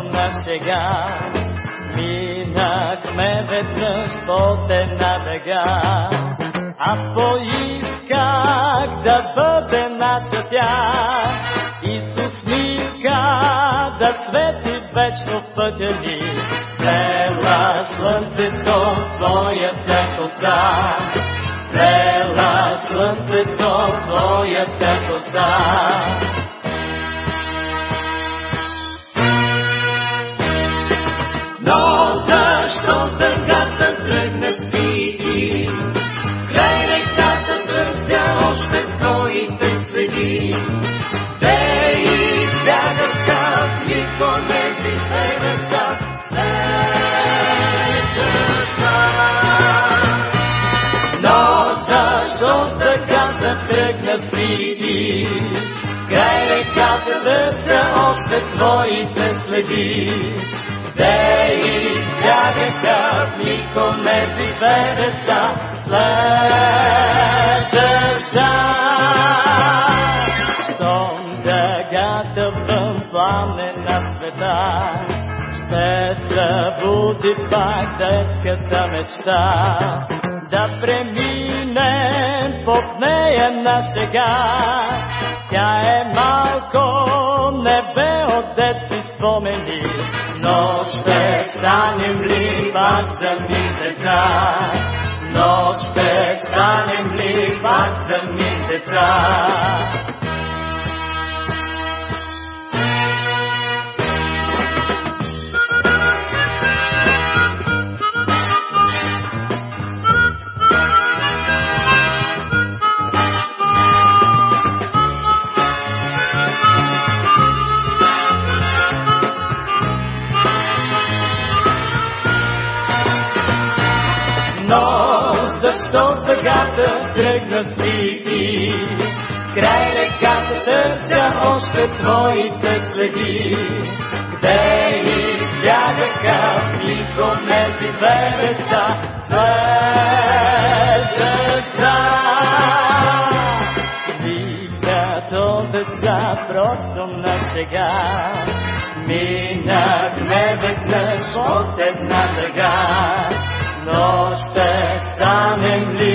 на шега. Минахме веднъж под една дъга. Аз поисках да бъде наша тя. Исус мика да свети вечно в пътя ни. Плела слънцето своята коса. Плела слънцето своята коса. Ти? Край реката търся още твоите следи. Те избягаха в никонези две деца след дъжда. Щом дъгата вън пламне на света, ще събуди пак детската мечта. Да преминем под нея на сега, тя е малко небе от детски спомени, но ще станем ли пак сами деца? Но ще станем ли пак сами деца? Тъгата тръгна си ти? Край реката търся още твоите следи. Къде избягаха две деца след дъжда? Викато деца просто на шега. Минахме веднъж от една дъга, но ще станем ли